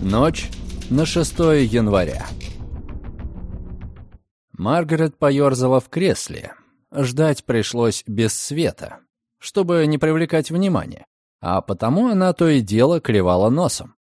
Ночь на 6 января. Маргарет поёрзала в кресле. Ждать пришлось без света, чтобы не привлекать внимания, а потому она то и дело клевала носом.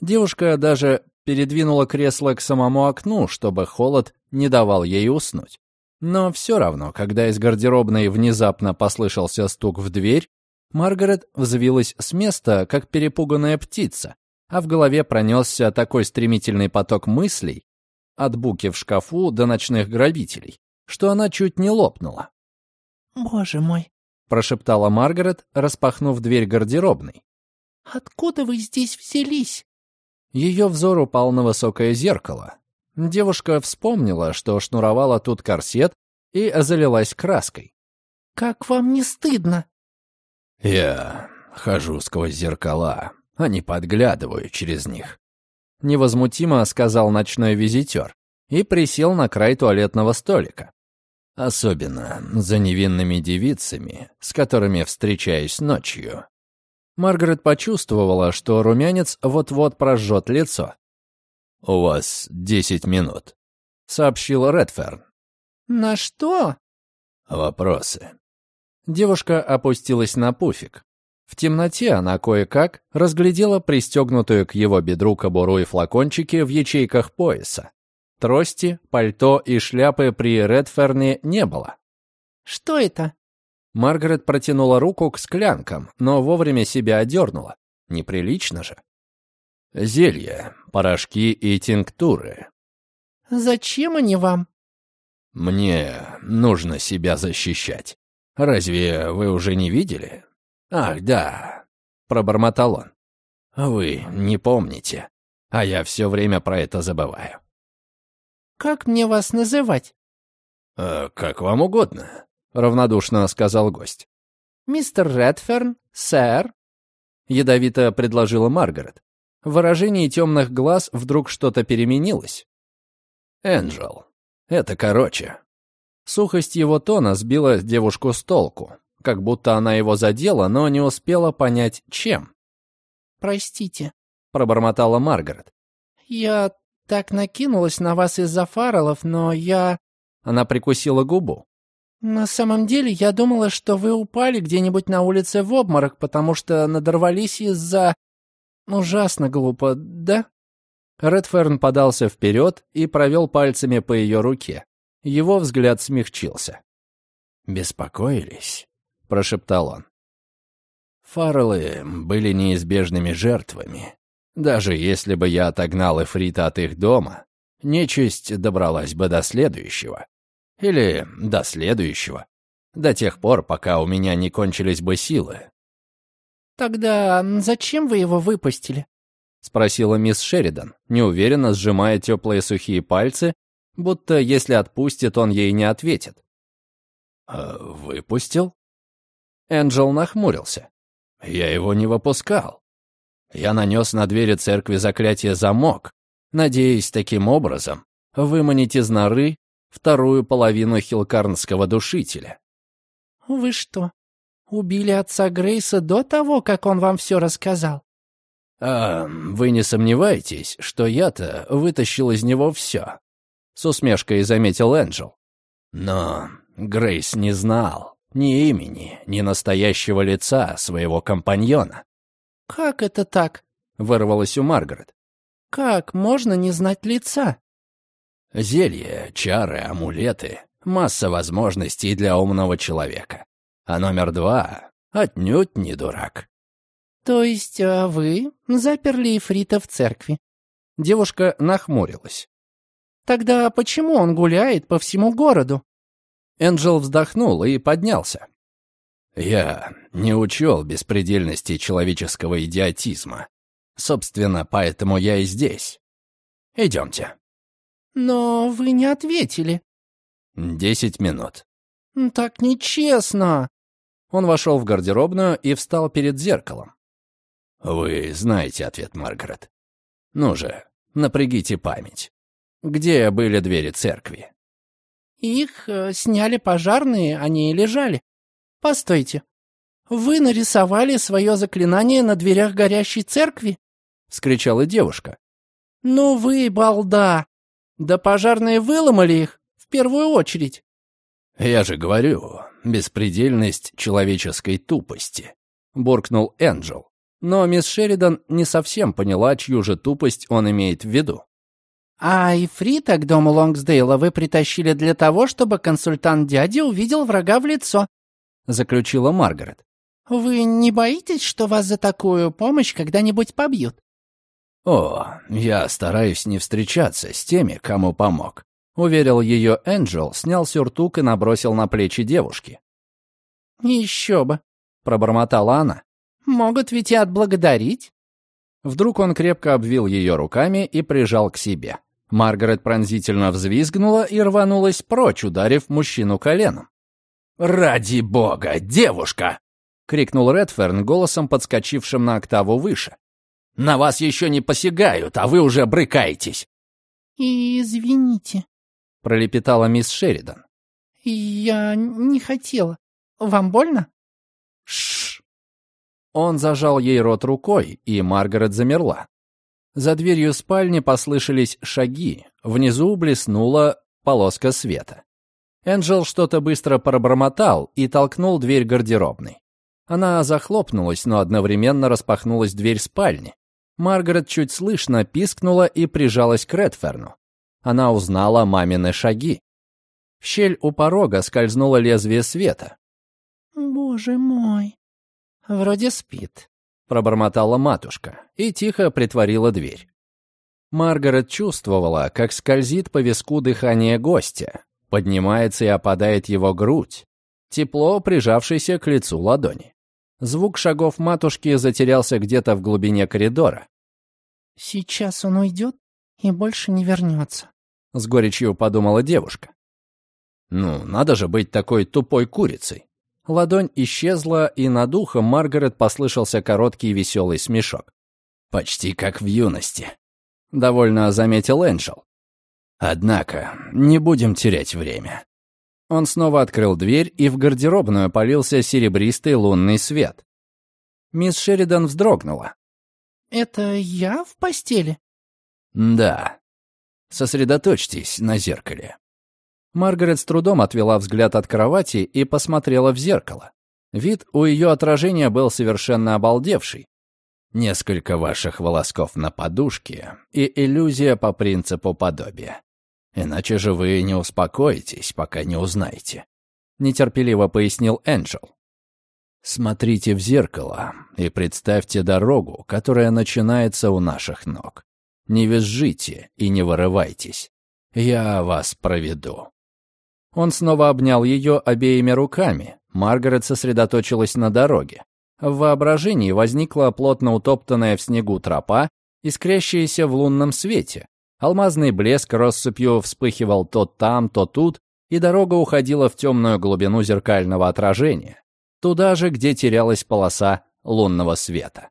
Девушка даже передвинула кресло к самому окну, чтобы холод не давал ей уснуть. Но все равно, когда из гардеробной внезапно послышался стук в дверь, Маргарет взвилась с места, как перепуганная птица, а в голове пронесся такой стремительный поток мыслей, от буки в шкафу до ночных грабителей, что она чуть не лопнула. «Боже мой!» — прошептала Маргарет, распахнув дверь гардеробной. «Откуда вы здесь взялись?» Ее взор упал на высокое зеркало. Девушка вспомнила, что шнуровала тут корсет и залилась краской. «Как вам не стыдно?» «Я хожу сквозь зеркала, а не подглядываю через них», — невозмутимо сказал ночной визитер и присел на край туалетного столика. «Особенно за невинными девицами, с которыми встречаюсь ночью». Маргарет почувствовала, что румянец вот-вот прожжет лицо. «У вас десять минут», — сообщил Редферн. «На что?» «Вопросы». Девушка опустилась на пуфик. В темноте она кое-как разглядела пристегнутую к его бедру кобуру и флакончики в ячейках пояса. Трости, пальто и шляпы при Редферне не было. «Что это?» Маргарет протянула руку к склянкам, но вовремя себя одернула. Неприлично же. Зелья, порошки и тинктуры. «Зачем они вам?» «Мне нужно себя защищать. Разве вы уже не видели?» «Ах, да», — пробормотал он. «Вы не помните, а я все время про это забываю». «Как мне вас называть?» «Э, «Как вам угодно», — равнодушно сказал гость. «Мистер Редферн, сэр?» — ядовито предложила Маргарет. В выражении темных глаз вдруг что-то переменилось. «Энджел. Это короче». Сухость его тона сбила девушку с толку как будто она его задела, но не успела понять, чем. «Простите», — пробормотала Маргарет. «Я так накинулась на вас из-за фаррелов, но я...» Она прикусила губу. «На самом деле я думала, что вы упали где-нибудь на улице в обморок, потому что надорвались из-за... Ужасно глупо, да?» Редферн подался вперед и провел пальцами по ее руке. Его взгляд смягчился. «Беспокоились?» — прошептал он. Фарреллы были неизбежными жертвами. Даже если бы я отогнал Эфрита от их дома, нечисть добралась бы до следующего. Или до следующего. До тех пор, пока у меня не кончились бы силы. «Тогда зачем вы его выпустили?» — спросила мисс Шеридан, неуверенно сжимая теплые сухие пальцы, будто если отпустит, он ей не ответит. «Э, «Выпустил?» Энджел нахмурился. «Я его не выпускал. Я нанес на двери церкви заклятие замок, надеясь таким образом выманить из норы вторую половину хилкарнского душителя». «Вы что, убили отца Грейса до того, как он вам все рассказал?» «А вы не сомневаетесь, что я-то вытащил из него все?» С усмешкой заметил Энджел. «Но Грейс не знал ни имени, ни настоящего лица своего компаньона. «Как это так?» — вырвалось у Маргарет. «Как можно не знать лица?» Зелья, чары, амулеты — масса возможностей для умного человека. А номер два — отнюдь не дурак. «То есть а вы заперли Ифрита в церкви?» Девушка нахмурилась. «Тогда почему он гуляет по всему городу?» Энджел вздохнул и поднялся. «Я не учел беспредельности человеческого идиотизма. Собственно, поэтому я и здесь. Идемте». «Но вы не ответили». «Десять минут». «Так нечестно». Он вошел в гардеробную и встал перед зеркалом. «Вы знаете ответ, Маргарет. Ну же, напрягите память. Где были двери церкви?» Их э, сняли пожарные, они и лежали. Постойте. Вы нарисовали свое заклинание на дверях горящей церкви? Скричала девушка, Ну вы, балда! Да пожарные выломали их в первую очередь. Я же говорю, беспредельность человеческой тупости, буркнул Энджел. Но мисс Шеридан не совсем поняла, чью же тупость он имеет в виду. «А Ифрита к дому Лонгсдейла вы притащили для того, чтобы консультант дяди увидел врага в лицо», — заключила Маргарет. «Вы не боитесь, что вас за такую помощь когда-нибудь побьют?» «О, я стараюсь не встречаться с теми, кому помог», — уверил ее Энджел, снял сюртук и набросил на плечи девушки. «Еще бы», — пробормотала она. «Могут ведь и отблагодарить». Вдруг он крепко обвил ее руками и прижал к себе. Маргарет пронзительно взвизгнула и рванулась прочь, ударив мужчину коленом. «Ради бога, девушка!» — крикнул Редферн голосом, подскочившим на октаву выше. «На вас еще не посягают, а вы уже брыкаетесь!» «Извините», — пролепетала мисс Шеридан. «Я не хотела. Вам больно?» Шш. Он зажал ей рот рукой, и Маргарет замерла. За дверью спальни послышались шаги. Внизу блеснула полоска света. Энджел что-то быстро пробормотал и толкнул дверь гардеробной. Она захлопнулась, но одновременно распахнулась дверь спальни. Маргарет чуть слышно пискнула и прижалась к Редферну. Она узнала мамины шаги. В щель у порога скользнуло лезвие света. «Боже мой!» «Вроде спит», пробормотала матушка и тихо притворила дверь. Маргарет чувствовала, как скользит по виску дыхание гостя, поднимается и опадает его грудь, тепло прижавшееся к лицу ладони. Звук шагов матушки затерялся где-то в глубине коридора. «Сейчас он уйдет и больше не вернется», — с горечью подумала девушка. «Ну, надо же быть такой тупой курицей. Ладонь исчезла, и над ухом Маргарет послышался короткий веселый смешок. «Почти как в юности», — довольно заметил Энджел. «Однако, не будем терять время». Он снова открыл дверь, и в гардеробную полился серебристый лунный свет. Мисс Шеридан вздрогнула. «Это я в постели?» «Да. Сосредоточьтесь на зеркале». Маргарет с трудом отвела взгляд от кровати и посмотрела в зеркало. Вид у ее отражения был совершенно обалдевший. Несколько ваших волосков на подушке и иллюзия по принципу подобия. Иначе же вы не успокоитесь, пока не узнаете. Нетерпеливо пояснил Энджел. Смотрите в зеркало и представьте дорогу, которая начинается у наших ног. Не визжите и не вырывайтесь. Я вас проведу. Он снова обнял ее обеими руками. Маргарет сосредоточилась на дороге. В воображении возникла плотно утоптанная в снегу тропа, искрящаяся в лунном свете. Алмазный блеск россыпью вспыхивал то там, то тут, и дорога уходила в темную глубину зеркального отражения. Туда же, где терялась полоса лунного света.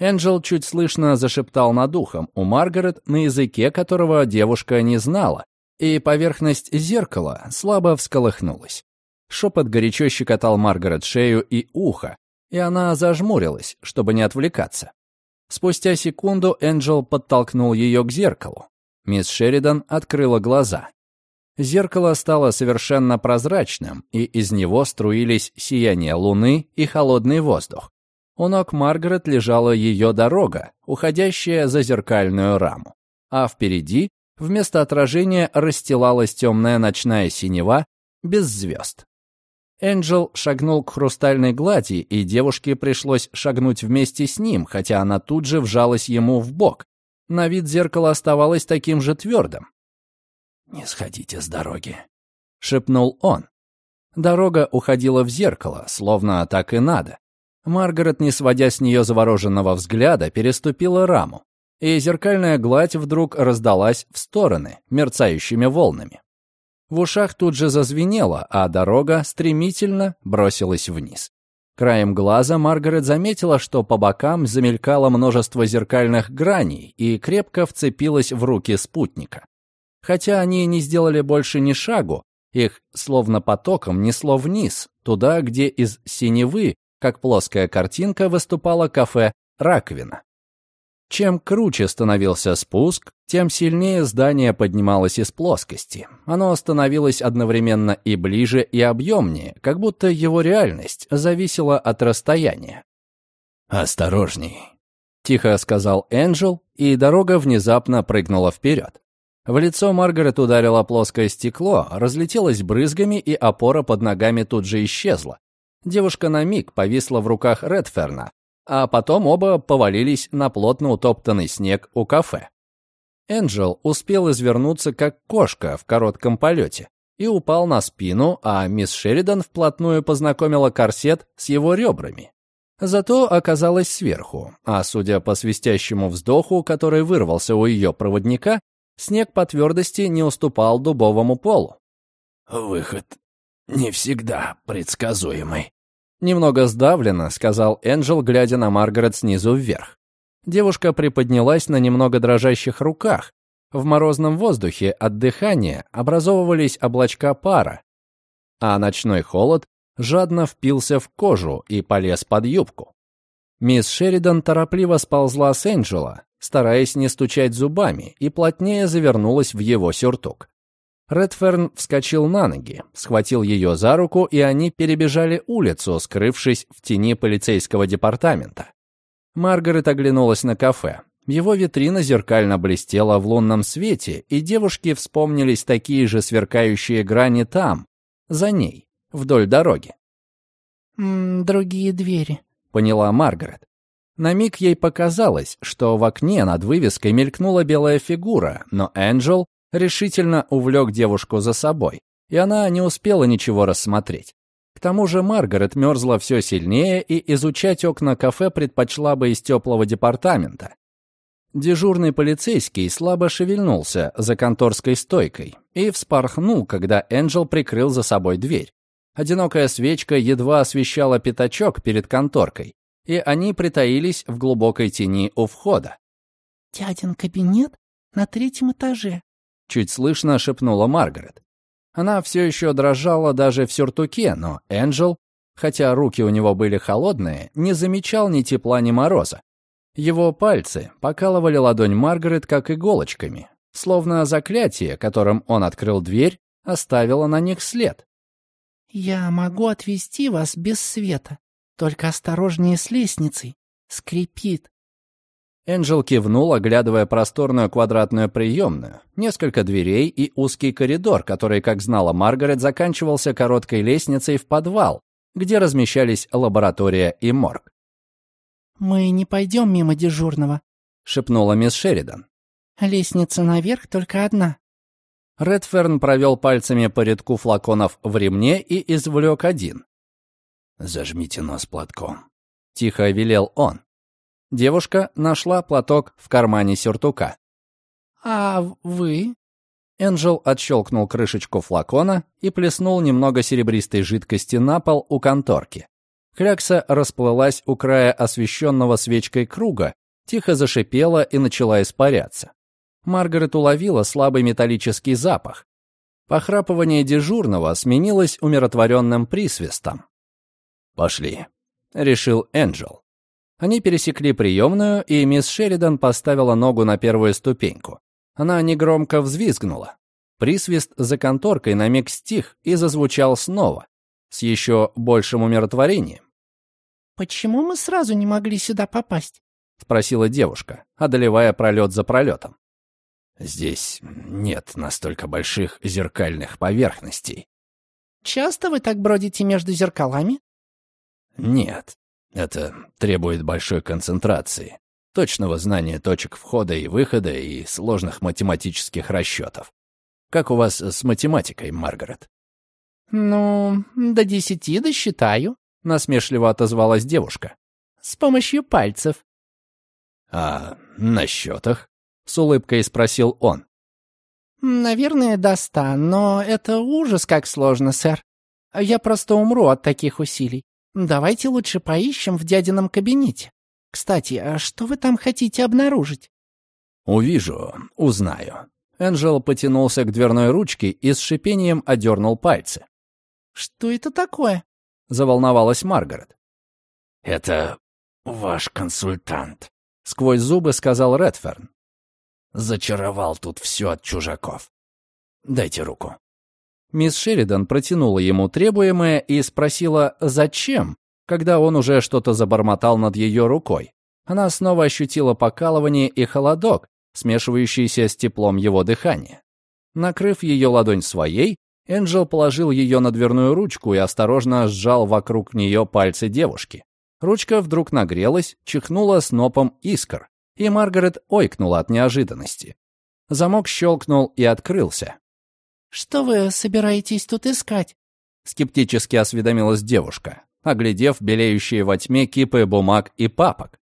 Энджел чуть слышно зашептал над ухом у Маргарет на языке, которого девушка не знала, и поверхность зеркала слабо всколыхнулась. Шепот горячо щекотал Маргарет шею и ухо, и она зажмурилась, чтобы не отвлекаться. Спустя секунду Энджел подтолкнул ее к зеркалу. Мисс Шеридан открыла глаза. Зеркало стало совершенно прозрачным, и из него струились сияние луны и холодный воздух. У ног Маргарет лежала ее дорога, уходящая за зеркальную раму. А впереди Вместо отражения расстилалась темная ночная синева без звезд. Энджел шагнул к хрустальной глади, и девушке пришлось шагнуть вместе с ним, хотя она тут же вжалась ему в бок. На вид зеркало оставалось таким же твердым. «Не сходите с дороги», — шепнул он. Дорога уходила в зеркало, словно так и надо. Маргарет, не сводя с нее завороженного взгляда, переступила раму и зеркальная гладь вдруг раздалась в стороны, мерцающими волнами. В ушах тут же зазвенело, а дорога стремительно бросилась вниз. Краем глаза Маргарет заметила, что по бокам замелькало множество зеркальных граней и крепко вцепилась в руки спутника. Хотя они не сделали больше ни шагу, их словно потоком несло вниз, туда, где из синевы, как плоская картинка, выступало кафе «Раковина». Чем круче становился спуск, тем сильнее здание поднималось из плоскости. Оно становилось одновременно и ближе, и объемнее, как будто его реальность зависела от расстояния. «Осторожней», — тихо сказал Энджел, и дорога внезапно прыгнула вперед. В лицо Маргарет ударило плоское стекло, разлетелось брызгами, и опора под ногами тут же исчезла. Девушка на миг повисла в руках Редферна, а потом оба повалились на плотно утоптанный снег у кафе. Энджел успел извернуться, как кошка в коротком полете, и упал на спину, а мисс Шеридан вплотную познакомила корсет с его ребрами. Зато оказалась сверху, а судя по свистящему вздоху, который вырвался у ее проводника, снег по твердости не уступал дубовому полу. «Выход не всегда предсказуемый», Немного сдавленно, сказал Энджел, глядя на Маргарет снизу вверх. Девушка приподнялась на немного дрожащих руках. В морозном воздухе от дыхания образовывались облачка пара, а ночной холод жадно впился в кожу и полез под юбку. Мисс Шеридан торопливо сползла с Энджела, стараясь не стучать зубами, и плотнее завернулась в его сюртук. Редферн вскочил на ноги, схватил ее за руку, и они перебежали улицу, скрывшись в тени полицейского департамента. Маргарет оглянулась на кафе. Его витрина зеркально блестела в лунном свете, и девушке вспомнились такие же сверкающие грани там, за ней, вдоль дороги. «М -м, «Другие двери», — поняла Маргарет. На миг ей показалось, что в окне над вывеской мелькнула белая фигура, но Энджел решительно увлек девушку за собой, и она не успела ничего рассмотреть. К тому же Маргарет мерзла все сильнее и изучать окна кафе предпочла бы из теплого департамента. Дежурный полицейский слабо шевельнулся за конторской стойкой и вспорхнул, когда Энджел прикрыл за собой дверь. Одинокая свечка едва освещала пятачок перед конторкой, и они притаились в глубокой тени у входа. «Дядин кабинет на третьем этаже», Чуть слышно шепнула Маргарет. Она все еще дрожала даже в сюртуке, но Энджел, хотя руки у него были холодные, не замечал ни тепла, ни мороза. Его пальцы покалывали ладонь Маргарет как иголочками, словно заклятие, которым он открыл дверь, оставило на них след. «Я могу отвезти вас без света, только осторожнее с лестницей. Скрипит. Энджел кивнул, оглядывая просторную квадратную приемную, несколько дверей и узкий коридор, который, как знала Маргарет, заканчивался короткой лестницей в подвал, где размещались лаборатория и морг. «Мы не пойдем мимо дежурного», — шепнула мисс Шеридан. «Лестница наверх только одна». Редферн провел пальцами по рядку флаконов в ремне и извлек один. «Зажмите нос платком», — тихо велел он. Девушка нашла платок в кармане сюртука. «А вы?» Энджел отщелкнул крышечку флакона и плеснул немного серебристой жидкости на пол у конторки. Клякса расплылась у края освещенного свечкой круга, тихо зашипела и начала испаряться. Маргарет уловила слабый металлический запах. Похрапывание дежурного сменилось умиротворенным присвистом. «Пошли», — решил Энджел. Они пересекли приемную, и мисс Шеридан поставила ногу на первую ступеньку. Она негромко взвизгнула. Присвист за конторкой на миг стих и зазвучал снова, с еще большим умиротворением. «Почему мы сразу не могли сюда попасть?» — спросила девушка, одолевая пролет за пролетом. «Здесь нет настолько больших зеркальных поверхностей». «Часто вы так бродите между зеркалами?» «Нет, это требует большой концентрации, точного знания точек входа и выхода и сложных математических расчетов. Как у вас с математикой, Маргарет? «Ну, до десяти досчитаю», — насмешливо отозвалась девушка. «С помощью пальцев». «А на счетах?» — с улыбкой спросил он. «Наверное, до ста, но это ужас как сложно, сэр. Я просто умру от таких усилий. Давайте лучше поищем в дядином кабинете. Кстати, а что вы там хотите обнаружить? Увижу, узнаю. Энджел потянулся к дверной ручке и с шипением одернул пальцы. Что это такое? Заволновалась Маргарет. Это ваш консультант, сквозь зубы сказал Редферн. Зачаровал тут все от чужаков. Дайте руку. Мисс Шеридан протянула ему требуемое и спросила «Зачем?», когда он уже что-то забормотал над ее рукой. Она снова ощутила покалывание и холодок, смешивающийся с теплом его дыхания. Накрыв ее ладонь своей, Энджел положил ее на дверную ручку и осторожно сжал вокруг нее пальцы девушки. Ручка вдруг нагрелась, чихнула снопом искр, и Маргарет ойкнула от неожиданности. Замок щелкнул и открылся. «Что вы собираетесь тут искать?» Скептически осведомилась девушка, оглядев белеющие во тьме кипы бумаг и папок.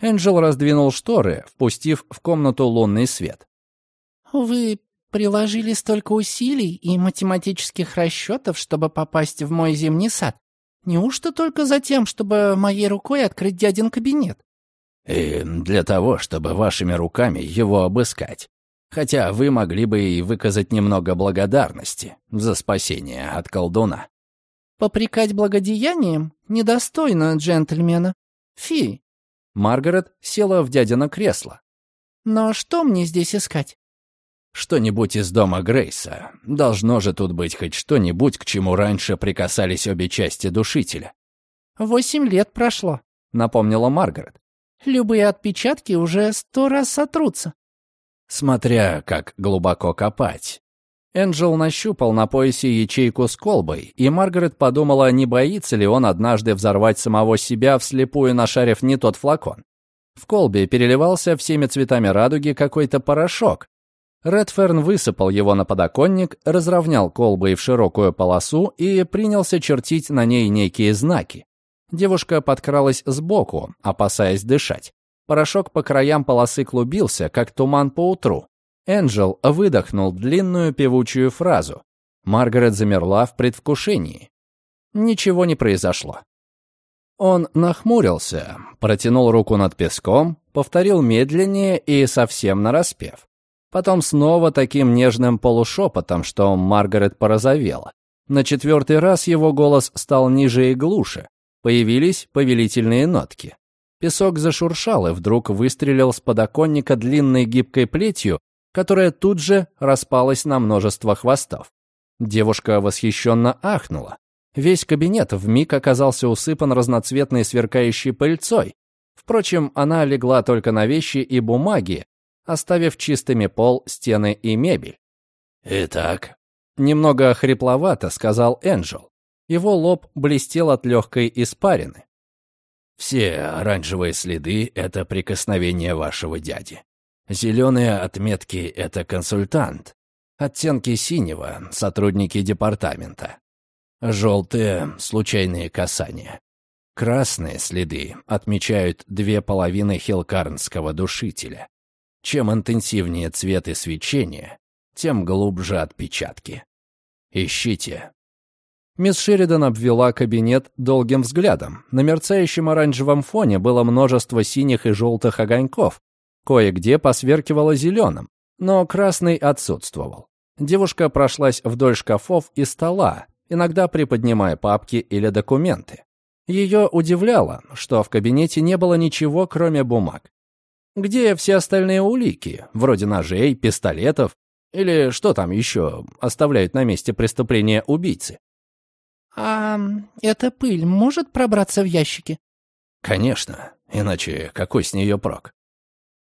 Энджел раздвинул шторы, впустив в комнату лунный свет. «Вы приложили столько усилий и математических расчетов, чтобы попасть в мой зимний сад. Неужто только за тем, чтобы моей рукой открыть дядин кабинет?» «И для того, чтобы вашими руками его обыскать. Хотя вы могли бы и выказать немного благодарности за спасение от колдуна. Попрекать благодеянием недостойно джентльмена. Фи. Маргарет села в дядино кресло. Но что мне здесь искать? Что-нибудь из дома Грейса. Должно же тут быть хоть что-нибудь, к чему раньше прикасались обе части душителя. Восемь лет прошло, напомнила Маргарет. Любые отпечатки уже сто раз сотрутся. Смотря как глубоко копать. Энджел нащупал на поясе ячейку с колбой, и Маргарет подумала, не боится ли он однажды взорвать самого себя, вслепую нашарив не тот флакон. В колбе переливался всеми цветами радуги какой-то порошок. Редферн высыпал его на подоконник, разровнял колбой в широкую полосу и принялся чертить на ней некие знаки. Девушка подкралась сбоку, опасаясь дышать. Порошок по краям полосы клубился, как туман по утру. Энджел выдохнул длинную певучую фразу. Маргарет замерла в предвкушении. Ничего не произошло. Он нахмурился, протянул руку над песком, повторил медленнее и совсем нараспев. Потом снова таким нежным полушепотом, что Маргарет порозовела. На четвертый раз его голос стал ниже и глуше. Появились повелительные нотки. Песок зашуршал и вдруг выстрелил с подоконника длинной гибкой плетью, которая тут же распалась на множество хвостов. Девушка восхищенно ахнула. Весь кабинет вмиг оказался усыпан разноцветной сверкающей пыльцой. Впрочем, она легла только на вещи и бумаги, оставив чистыми пол, стены и мебель. «Итак», — немного хрипловато сказал Энджел. Его лоб блестел от легкой испарины. Все оранжевые следы — это прикосновение вашего дяди. Зеленые отметки — это консультант. Оттенки синего — сотрудники департамента. Желтые — случайные касания. Красные следы отмечают две половины хилкарнского душителя. Чем интенсивнее цвет и свечение, тем глубже отпечатки. Ищите, Мисс Шеридан обвела кабинет долгим взглядом. На мерцающем оранжевом фоне было множество синих и желтых огоньков. Кое-где посверкивало зеленым, но красный отсутствовал. Девушка прошлась вдоль шкафов и стола, иногда приподнимая папки или документы. Ее удивляло, что в кабинете не было ничего, кроме бумаг. Где все остальные улики, вроде ножей, пистолетов или что там еще оставляют на месте преступления убийцы? «А эта пыль может пробраться в ящики?» «Конечно, иначе какой с нее прок?»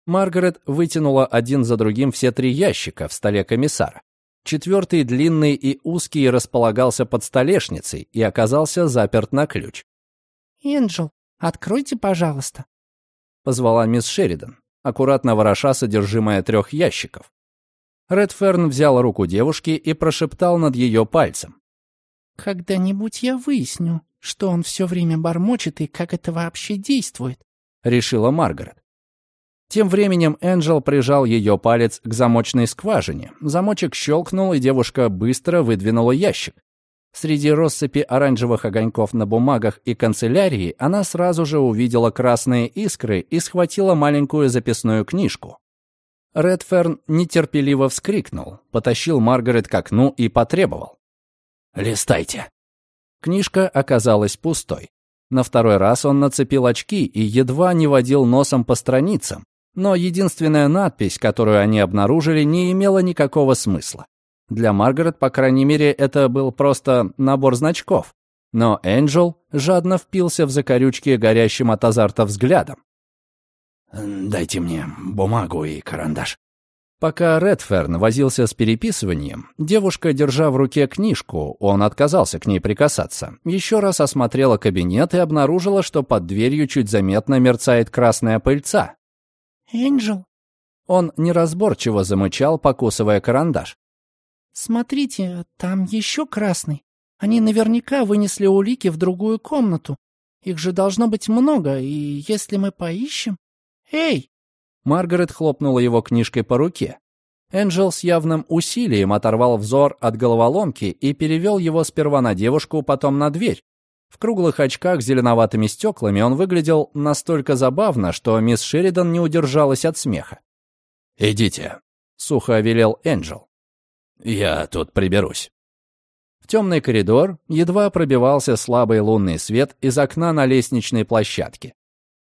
Маргарет вытянула один за другим все три ящика в столе комиссара. Четвертый, длинный и узкий, располагался под столешницей и оказался заперт на ключ. «Энджел, откройте, пожалуйста», — позвала мисс Шеридан, аккуратно вороша содержимое трех ящиков. Редферн взял руку девушки и прошептал над ее пальцем. «Когда-нибудь я выясню, что он все время бормочет и как это вообще действует», — решила Маргарет. Тем временем Энджел прижал ее палец к замочной скважине. Замочек щелкнул, и девушка быстро выдвинула ящик. Среди россыпи оранжевых огоньков на бумагах и канцелярии она сразу же увидела красные искры и схватила маленькую записную книжку. Редферн нетерпеливо вскрикнул, потащил Маргарет к окну и потребовал. Листайте». Книжка оказалась пустой. На второй раз он нацепил очки и едва не водил носом по страницам, но единственная надпись, которую они обнаружили, не имела никакого смысла. Для Маргарет, по крайней мере, это был просто набор значков. Но Энджел жадно впился в закорючки горящим от азарта взглядом. «Дайте мне бумагу и карандаш». Пока Редферн возился с переписыванием, девушка, держа в руке книжку, он отказался к ней прикасаться, еще раз осмотрела кабинет и обнаружила, что под дверью чуть заметно мерцает красная пыльца. «Энджел?» Он неразборчиво замычал, покусывая карандаш. «Смотрите, там еще красный. Они наверняка вынесли улики в другую комнату. Их же должно быть много, и если мы поищем... Эй!» Маргарет хлопнула его книжкой по руке. Энджел с явным усилием оторвал взор от головоломки и перевел его сперва на девушку, потом на дверь. В круглых очках с зеленоватыми стеклами он выглядел настолько забавно, что мисс Шеридан не удержалась от смеха. «Идите», — сухо велел Энджел. Я тут приберусь. В темный коридор едва пробивался слабый лунный свет из окна на лестничной площадке.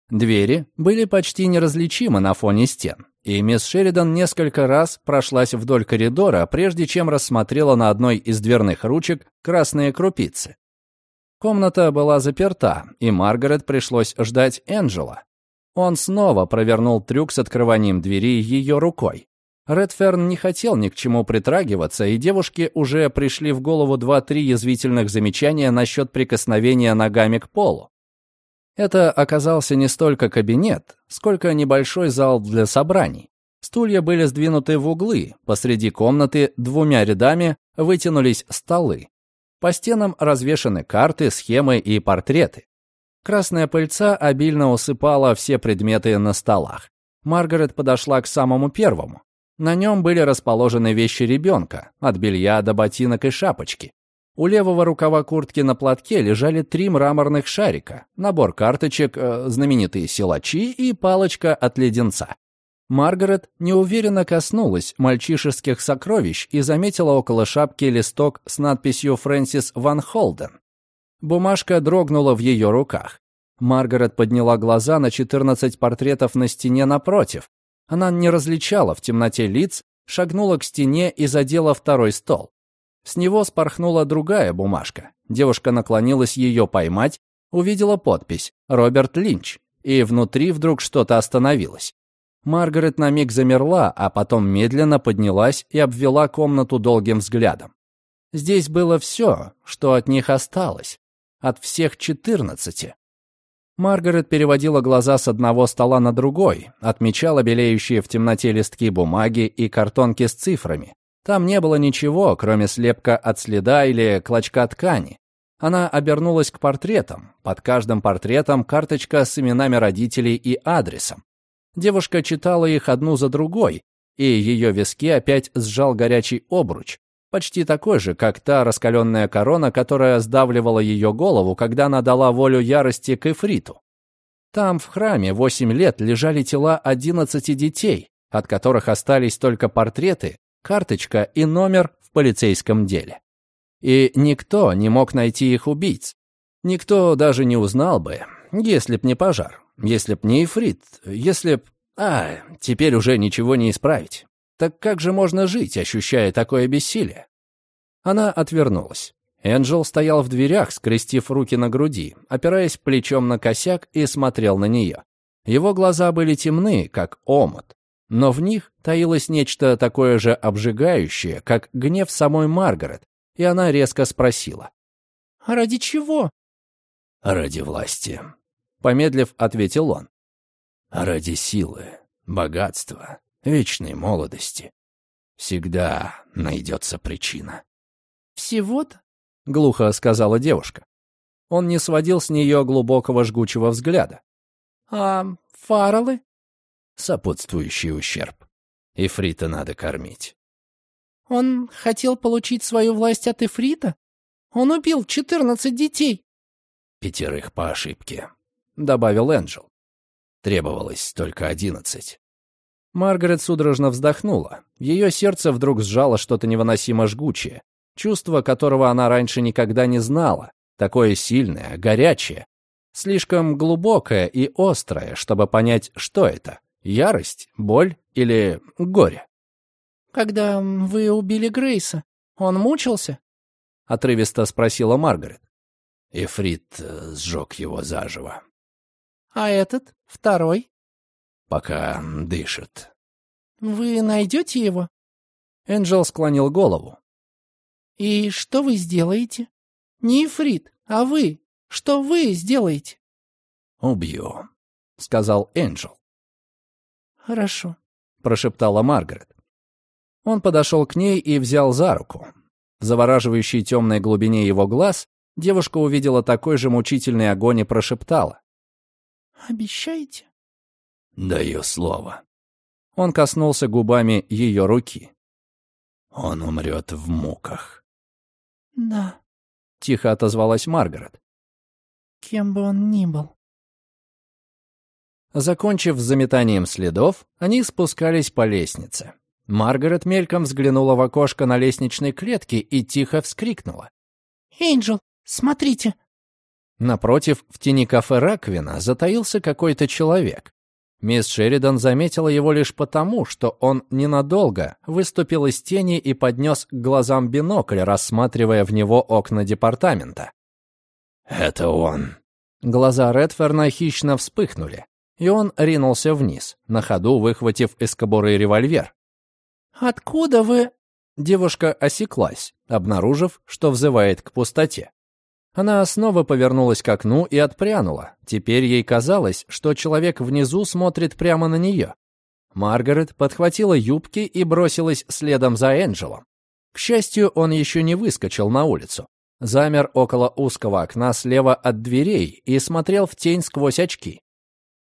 Двери были почти неразличимы на фоне стен, и мисс Шеридан несколько раз прошлась вдоль коридора, прежде чем рассмотрела на одной из дверных ручек красные крупицы. Комната была заперта, и Маргарет пришлось ждать Энджела. Он снова провернул трюк с открыванием двери ее рукой. Редферн не хотел ни к чему притрагиваться, и девушке уже пришли в голову два-три язвительных замечания насчет прикосновения ногами к полу. Это оказался не столько кабинет, сколько небольшой зал для собраний. Стулья были сдвинуты в углы, посреди комнаты двумя рядами вытянулись столы. По стенам развешаны карты, схемы и портреты. Красная пыльца обильно усыпала все предметы на столах. Маргарет подошла к самому первому. На нем были расположены вещи ребенка, от белья до ботинок и шапочки. У левого рукава куртки на платке лежали три мраморных шарика, набор карточек, э, знаменитые силачи и палочка от леденца. Маргарет неуверенно коснулась мальчишеских сокровищ и заметила около шапки листок с надписью «Фрэнсис Ван Холден». Бумажка дрогнула в ее руках. Маргарет подняла глаза на 14 портретов на стене напротив, она не различала в темноте лиц, шагнула к стене и задела второй стол. С него спорхнула другая бумажка. Девушка наклонилась ее поймать, увидела подпись «Роберт Линч», и внутри вдруг что-то остановилось. Маргарет на миг замерла, а потом медленно поднялась и обвела комнату долгим взглядом. Здесь было все, что от них осталось. От всех четырнадцати. Маргарет переводила глаза с одного стола на другой, отмечала белеющие в темноте листки бумаги и картонки с цифрами. Там не было ничего, кроме слепка от следа или клочка ткани. Она обернулась к портретам. Под каждым портретом карточка с именами родителей и адресом. Девушка читала их одну за другой, и ее виски опять сжал горячий обруч, почти такой же, как та раскаленная корона, которая сдавливала ее голову, когда она дала волю ярости к Эфриту. Там, в храме, восемь лет лежали тела одиннадцати детей, от которых остались только портреты, карточка и номер в полицейском деле. И никто не мог найти их убийц. Никто даже не узнал бы, если б не пожар, если б не Ифрит, если б... А, теперь уже ничего не исправить. Так как же можно жить, ощущая такое бессилие? Она отвернулась. Энджел стоял в дверях, скрестив руки на груди, опираясь плечом на косяк и смотрел на нее. Его глаза были темны, как омут, но в них таилось нечто такое же обжигающее, как гнев самой Маргарет, и она резко спросила. «А ради чего?» «Ради власти», — помедлив, ответил он. «Ради силы, богатства, вечной молодости. Всегда найдется причина». «Всего-то?» — глухо сказала девушка. Он не сводил с нее глубокого жгучего взгляда. «А фаралы?» «Сопутствующий ущерб. Ифрита надо кормить». «Он хотел получить свою власть от Ифрита? Он убил четырнадцать детей». «Пятерых по ошибке», — добавил Энджел. Требовалось только одиннадцать. Маргарет судорожно вздохнула. Ее сердце вдруг сжало что-то невыносимо жгучее, чувство которого она раньше никогда не знала, такое сильное, горячее. Слишком глубокое и острое, чтобы понять, что это — ярость, боль или горе. «Когда вы убили Грейса, он мучился?» — отрывисто спросила Маргарет. Ифрит э, сжег его заживо. «А этот, второй?» «Пока дышит». «Вы найдете его?» Энджел склонил голову. «И что вы сделаете? Не Ифрит, а вы. Что вы сделаете?» «Убью», — сказал Энджел. «Хорошо», — прошептала Маргарет. Он подошел к ней и взял за руку. В завораживающей темной глубине его глаз девушка увидела такой же мучительный огонь и прошептала. «Обещаете?» «Даю слово». Он коснулся губами ее руки. «Он умрет в муках». «Да», — тихо отозвалась Маргарет кем бы он ни был. Закончив с заметанием следов, они спускались по лестнице. Маргарет мельком взглянула в окошко на лестничной клетке и тихо вскрикнула. «Эйнджел, смотрите!» Напротив, в тени кафе «Раковина» затаился какой-то человек. Мисс Шеридан заметила его лишь потому, что он ненадолго выступил из тени и поднес к глазам бинокль, рассматривая в него окна департамента. «Это он». Глаза Редферна хищно вспыхнули, и он ринулся вниз, на ходу выхватив из кобуры револьвер. «Откуда вы...» Девушка осеклась, обнаружив, что взывает к пустоте. Она снова повернулась к окну и отпрянула. Теперь ей казалось, что человек внизу смотрит прямо на нее. Маргарет подхватила юбки и бросилась следом за Энджелом. К счастью, он еще не выскочил на улицу замер около узкого окна слева от дверей и смотрел в тень сквозь очки.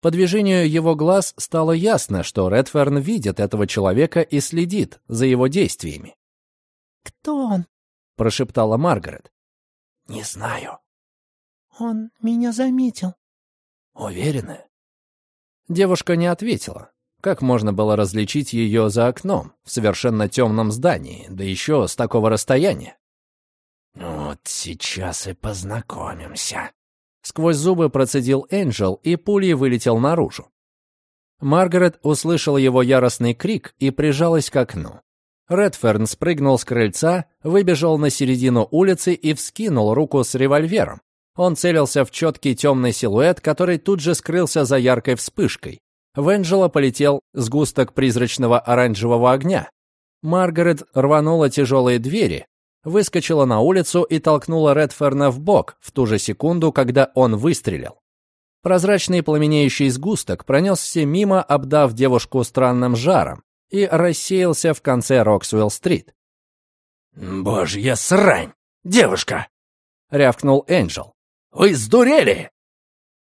По движению его глаз стало ясно, что Редферн видит этого человека и следит за его действиями. «Кто он?» — прошептала Маргарет. «Не знаю». «Он меня заметил». «Уверены?» Девушка не ответила. Как можно было различить ее за окном, в совершенно темном здании, да еще с такого расстояния? «Вот сейчас и познакомимся». Сквозь зубы процедил Энджел и пулей вылетел наружу. Маргарет услышала его яростный крик и прижалась к окну. Редферн спрыгнул с крыльца, выбежал на середину улицы и вскинул руку с револьвером. Он целился в четкий темный силуэт, который тут же скрылся за яркой вспышкой. В Энджела полетел сгусток призрачного оранжевого огня. Маргарет рванула тяжелые двери, выскочила на улицу и толкнула Редферна в бок в ту же секунду, когда он выстрелил. Прозрачный пламенеющий сгусток пронесся мимо, обдав девушку странным жаром, и рассеялся в конце Роксвелл-стрит. «Божья срань! Девушка!» — рявкнул Энджел. «Вы сдурели!»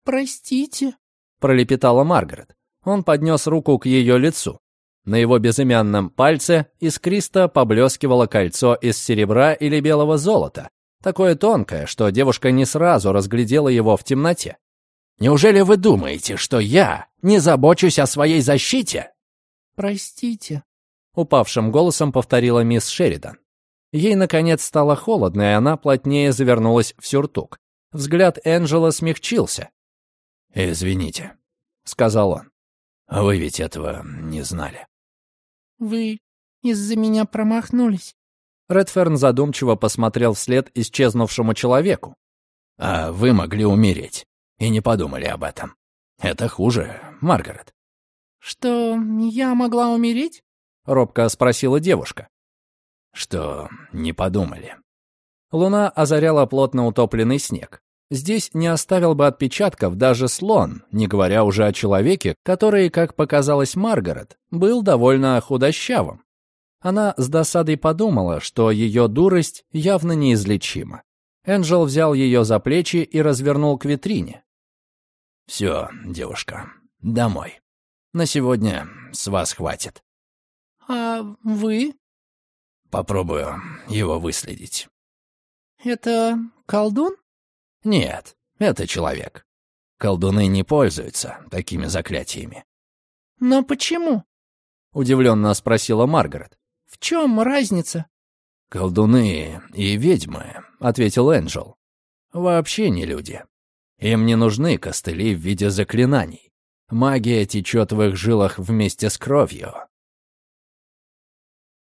«Простите», — пролепетала Маргарет. Он поднес руку к ее лицу. На его безымянном пальце искристо поблескивало кольцо из серебра или белого золота, такое тонкое, что девушка не сразу разглядела его в темноте. «Неужели вы думаете, что я не забочусь о своей защите?» «Простите», — упавшим голосом повторила мисс Шеридан. Ей, наконец, стало холодно, и она плотнее завернулась в сюртук. Взгляд Энджела смягчился. «Извините», — сказал он. «Вы ведь этого не знали». «Вы из-за меня промахнулись?» Редферн задумчиво посмотрел вслед исчезнувшему человеку. «А вы могли умереть и не подумали об этом. Это хуже, Маргарет». «Что, я могла умереть?» — робко спросила девушка. «Что, не подумали?» Луна озаряла плотно утопленный снег. Здесь не оставил бы отпечатков даже слон, не говоря уже о человеке, который, как показалось Маргарет, был довольно худощавым. Она с досадой подумала, что ее дурость явно неизлечима. Энджел взял ее за плечи и развернул к витрине. «Все, девушка, домой. На сегодня с вас хватит». «А вы?» «Попробую его выследить». «Это колдун?» Нет, это человек. Колдуны не пользуются такими заклятиями. Но почему? Удивленно спросила Маргарет. В чем разница? Колдуны и ведьмы, ответил Энджел. Вообще не люди. Им не нужны костыли в виде заклинаний. Магия течет в их жилах вместе с кровью.